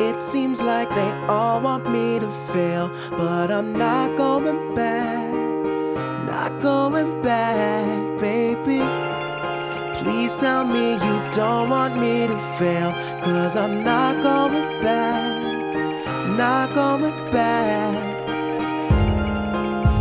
It seems like they all want me to fail, but I'm not going back. Not going back, baby. Please tell me you don't want me to fail, cause I'm not going back. Not going back.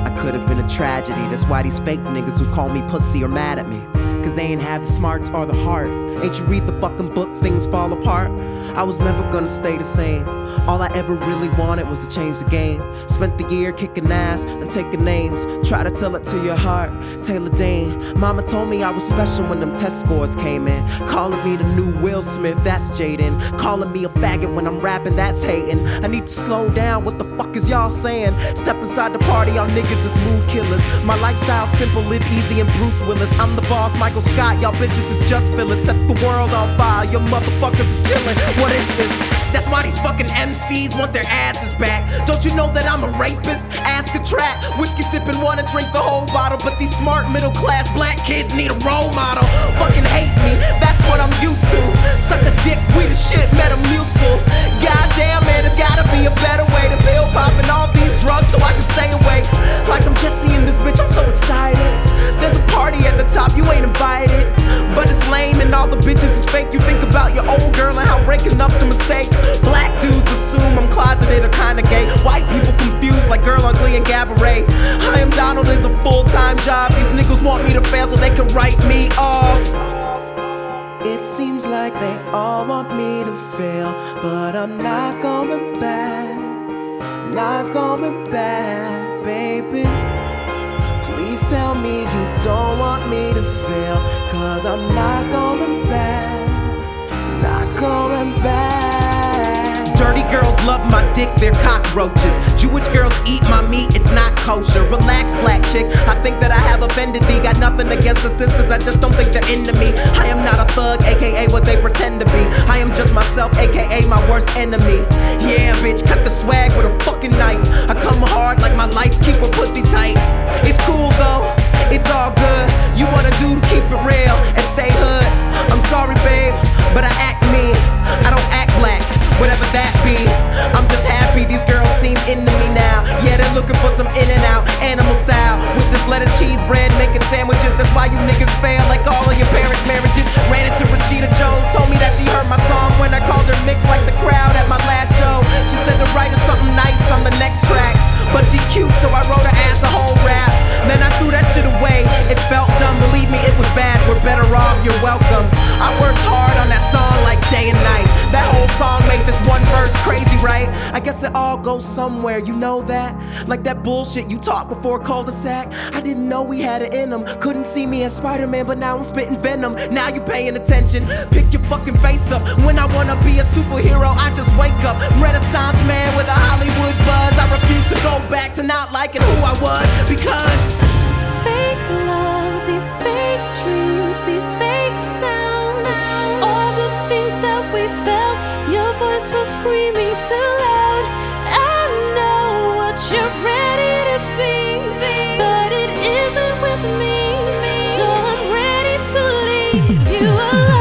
I could have been a tragedy, that's why these fake niggas would call me pussy or mad at me. Cause they ain't have the smarts or the heart. Ain't you read the fucking book, things fall apart? I was never gonna stay the same. All I ever really wanted was to change the game. Spent the year kicking ass and taking names. Try to tell it to your heart, Taylor Dayne. Mama told me I was special when them test scores came in. Calling me the new Will Smith, that's Jaden. Calling me a faggot when I'm rapping, that's hating. I need to slow down, what the fuck is y'all saying? Step inside the party, y'all niggas is mood killers. My lifestyle simple, live easy and Bruce Willis. I'm the boss, Michael Scott, y'all bitches is just fillers. Set the world on fire, your motherfuckers is chillin'. What is this? That's why these fucking MCs want their asses back. Don't you know that I'm a rapist? Ask a trap. Whiskey sippin', wanna drink the whole bottle. But these smart middle class black kids need a role model. Fucking hate me, that's what I'm used to. Suck a dick, we the shit, Metamucil. Goddamn, man, there's gotta be a better is fake. You think about your old girl and how breaking up's a mistake. Black dudes assume I'm closeted or kinda gay. White people confused like Girl and. I am Donald is a full time job. These niggas want me to fail so they can write me off. It seems like they all want me to fail, but I'm not going back. Not going back, baby. Please tell me you don't want me to fail, cause I'm not going back. Love my dick, they're cockroaches. Jewish girls eat my meat, it's not kosher. Relax, black chick. I think that I have offended thee. Got nothing against the sisters, I just don't think they're into me. I am not a thug, aka what they pretend to be. I am just myself, aka my worst enemy. Yeah, bitch, cut the swag with a fucking knife. I come hard cute, so I wrote her ass a whole rap. Then I threw that shit away. It felt dumb, believe me, it was bad. We're better off, you're welcome. I worked hard on that song like day and night. That whole song made this one verse crazy, right? I guess it all goes somewhere, you know that? Like that bullshit you taught before Culdesac. I didn't know we had it in them. Couldn't see me as Spider-Man, but now I'm spitting venom. Now you paying attention. Pick your fucking face up. When I wanna be a superhero, I just wake up. Renaissance man with a Hollywood buzz. I refuse to go back to not liking who I was voice was screaming too loud. I know what you're ready to be, but it isn't with me. So I'm ready to leave you alone.